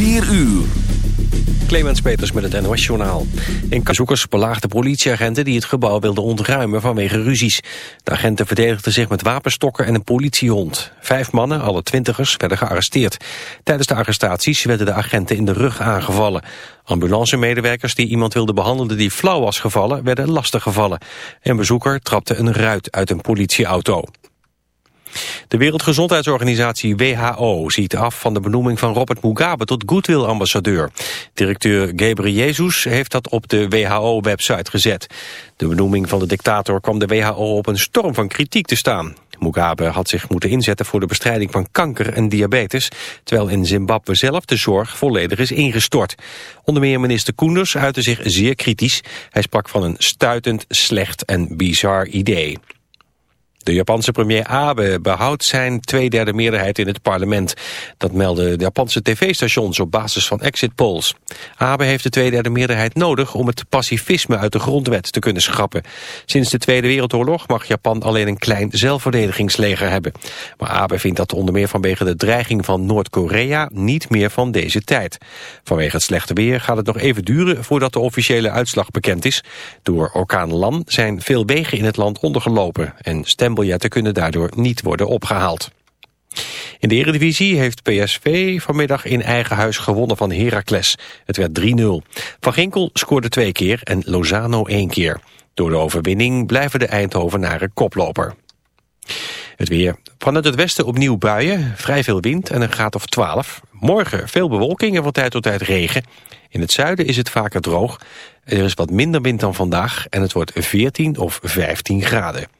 4 uur. Clemens Peters met het NOS-journaal. In bezoekers belaagden politieagenten die het gebouw wilden ontruimen vanwege ruzies. De agenten verdedigden zich met wapenstokken en een politiehond. Vijf mannen, alle twintigers, werden gearresteerd. Tijdens de arrestaties werden de agenten in de rug aangevallen. Ambulancemedewerkers die iemand wilden behandelen die flauw was gevallen, werden lastiggevallen. Een bezoeker trapte een ruit uit een politieauto. De Wereldgezondheidsorganisatie WHO ziet af van de benoeming van Robert Mugabe tot Goodwill-ambassadeur. Directeur Ghebreyesus heeft dat op de WHO-website gezet. De benoeming van de dictator kwam de WHO op een storm van kritiek te staan. Mugabe had zich moeten inzetten voor de bestrijding van kanker en diabetes, terwijl in Zimbabwe zelf de zorg volledig is ingestort. Onder meer minister Koenders uitte zich zeer kritisch. Hij sprak van een stuitend, slecht en bizar idee. De Japanse premier Abe behoudt zijn tweederde meerderheid in het parlement. Dat melden de Japanse tv-stations op basis van exit polls. Abe heeft de tweederde meerderheid nodig om het pacifisme uit de grondwet te kunnen schrappen. Sinds de Tweede Wereldoorlog mag Japan alleen een klein zelfverdedigingsleger hebben. Maar Abe vindt dat onder meer vanwege de dreiging van Noord-Korea niet meer van deze tijd. Vanwege het slechte weer gaat het nog even duren voordat de officiële uitslag bekend is. Door orkaan Lan zijn veel wegen in het land ondergelopen en stem stembiljetten kunnen daardoor niet worden opgehaald. In de Eredivisie heeft PSV vanmiddag in eigen huis gewonnen van Heracles. Het werd 3-0. Van Ginkel scoorde twee keer en Lozano één keer. Door de overwinning blijven de Eindhovenaren koploper. Het weer. Vanuit het westen opnieuw buien, vrij veel wind en een graad of 12. Morgen veel bewolking en van tijd tot tijd regen. In het zuiden is het vaker droog. Er is wat minder wind dan vandaag en het wordt 14 of 15 graden.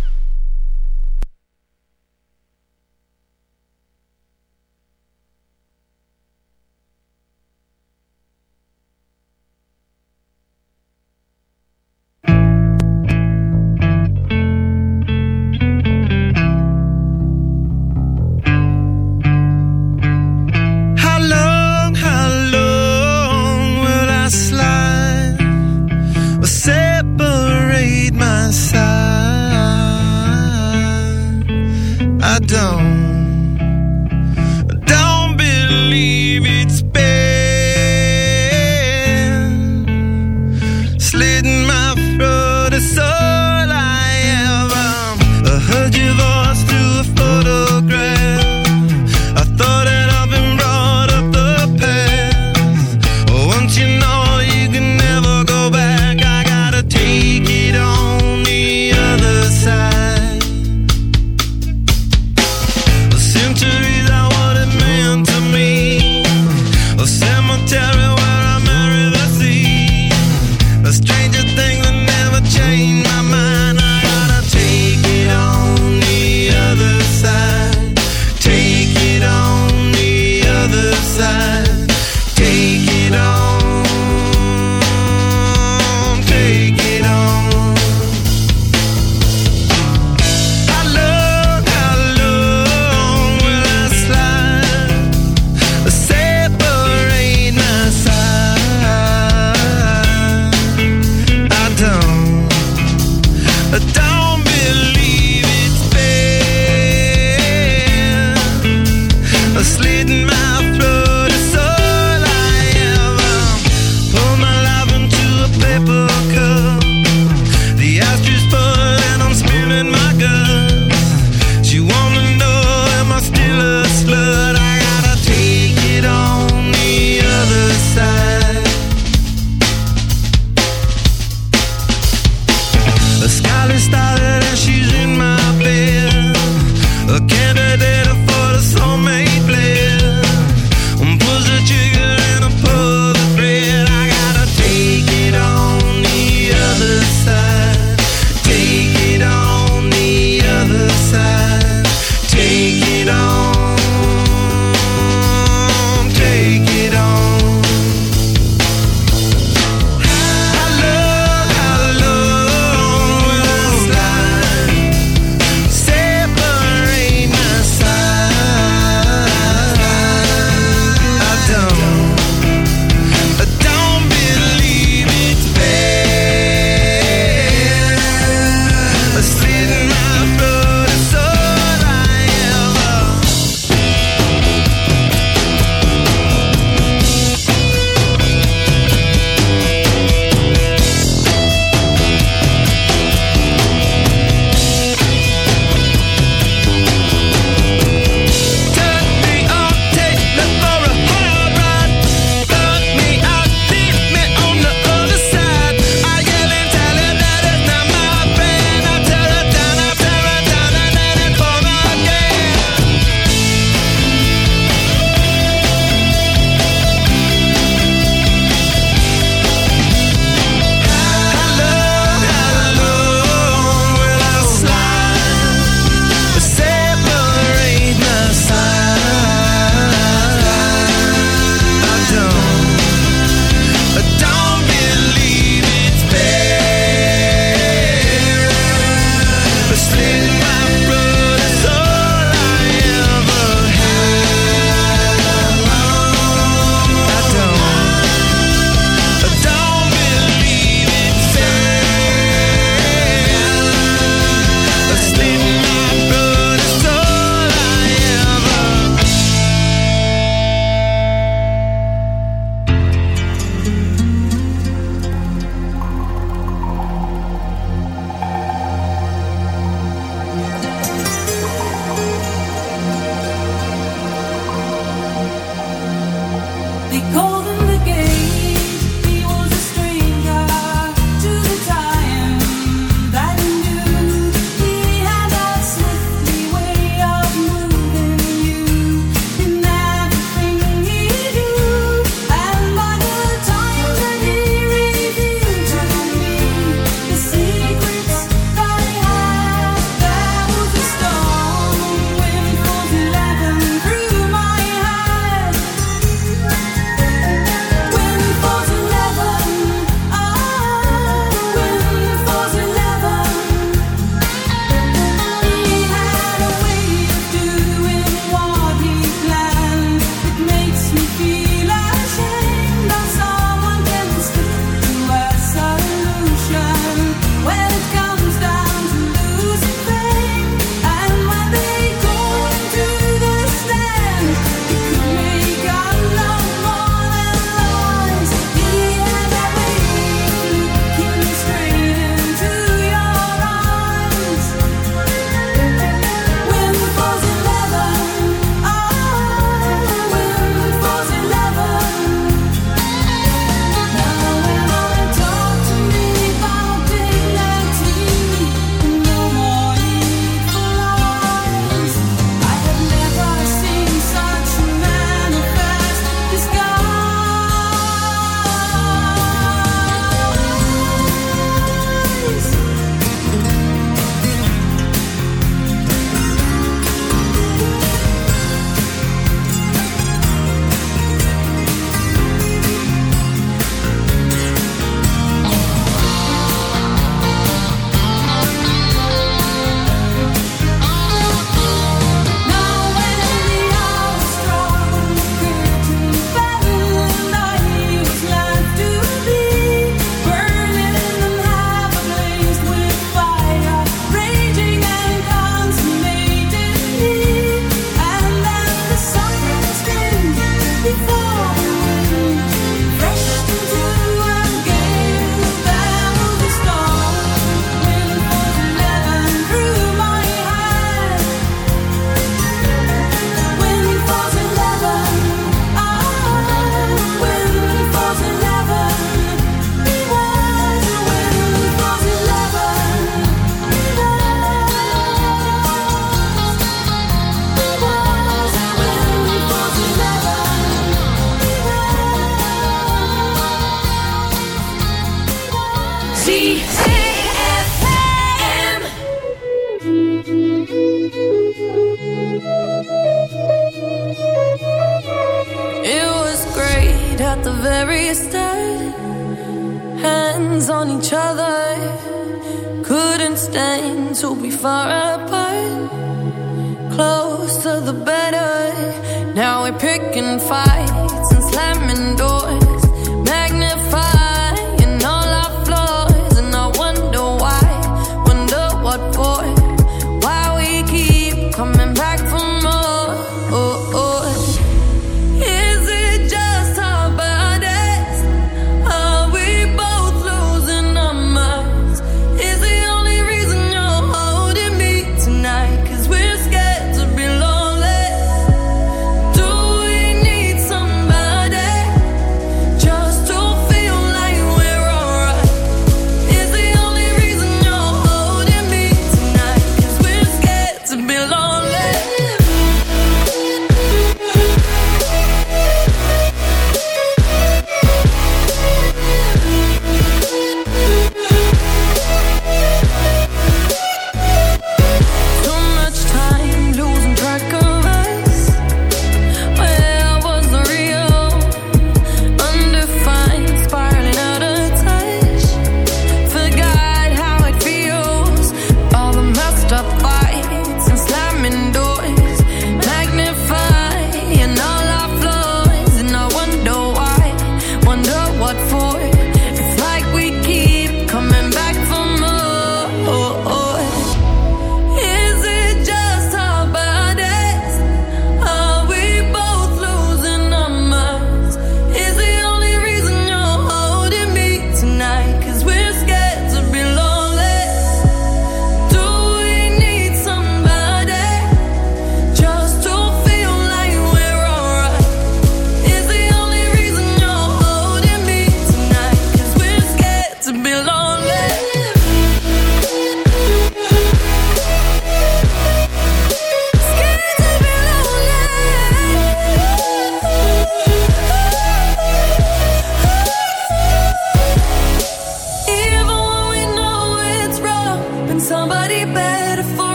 I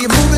you moving?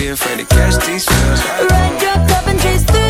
Be afraid to catch these feels. Ride your cup and chase thrills.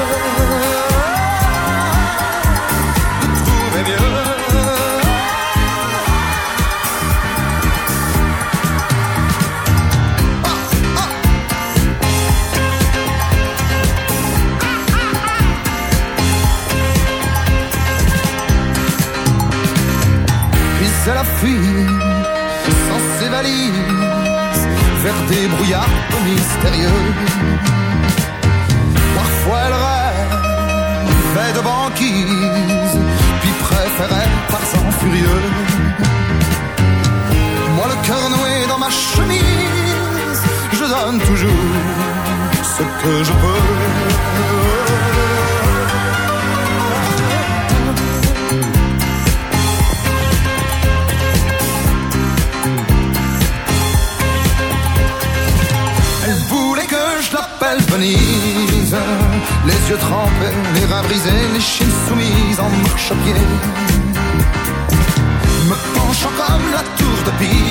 toujours ce que je peux. Elle voulait que je l'appelle Venise, les yeux trempés, les reins brisés, les chines soumises en marche-pied, me penchant comme la tour de Pise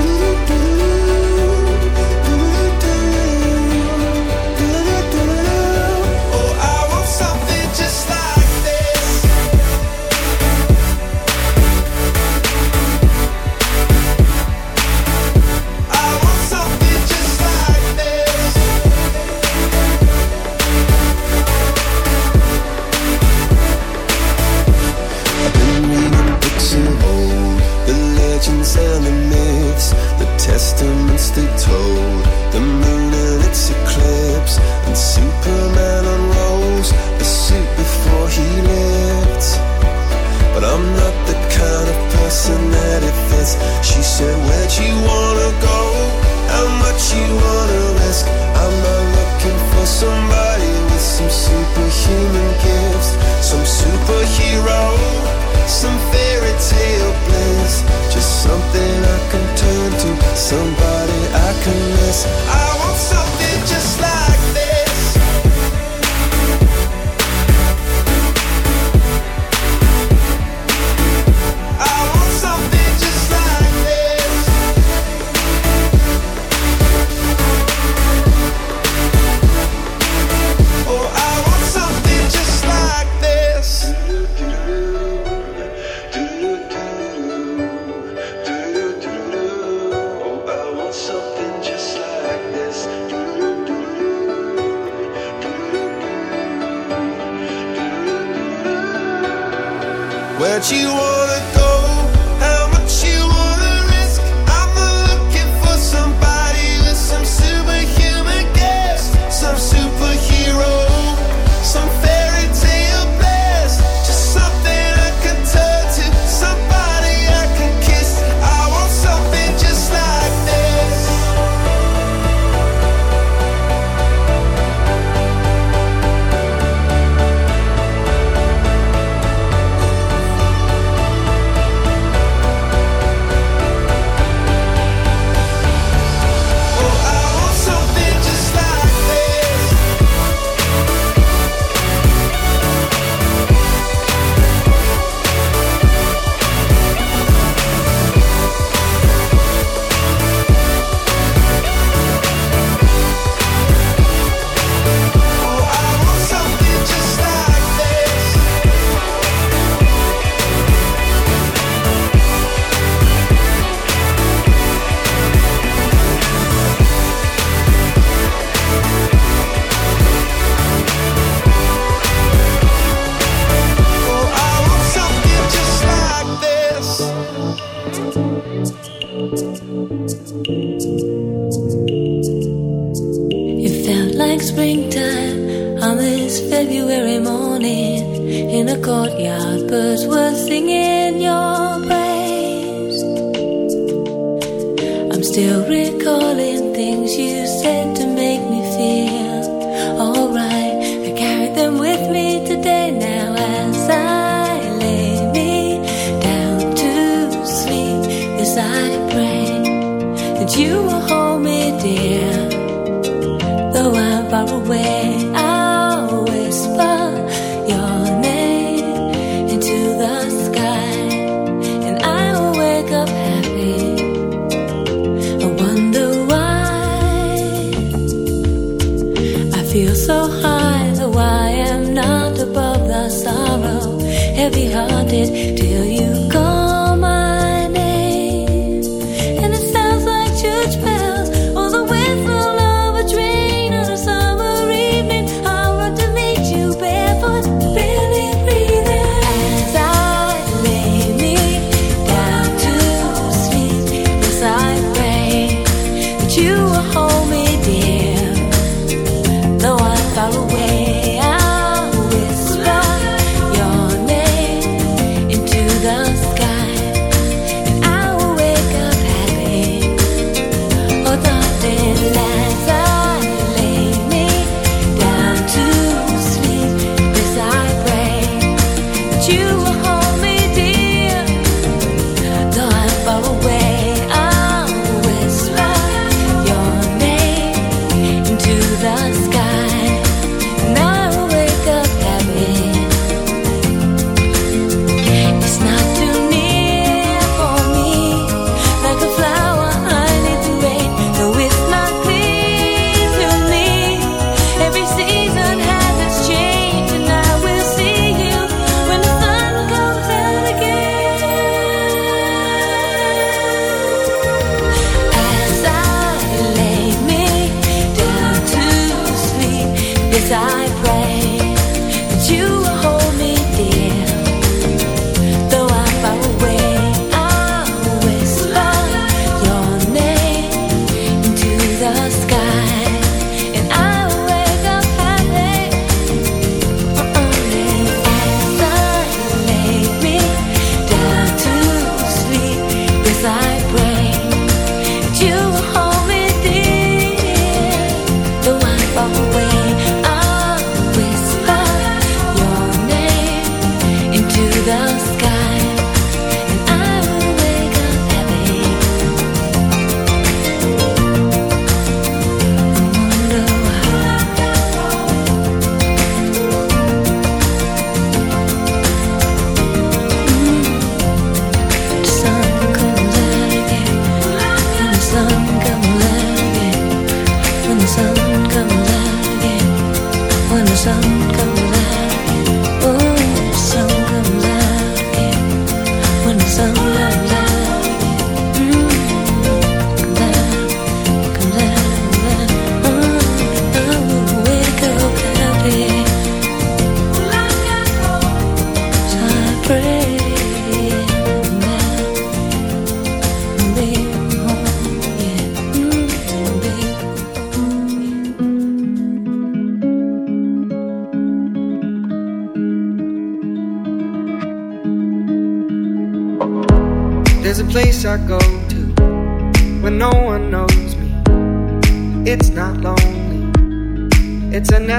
Come out again, when the sun comes out.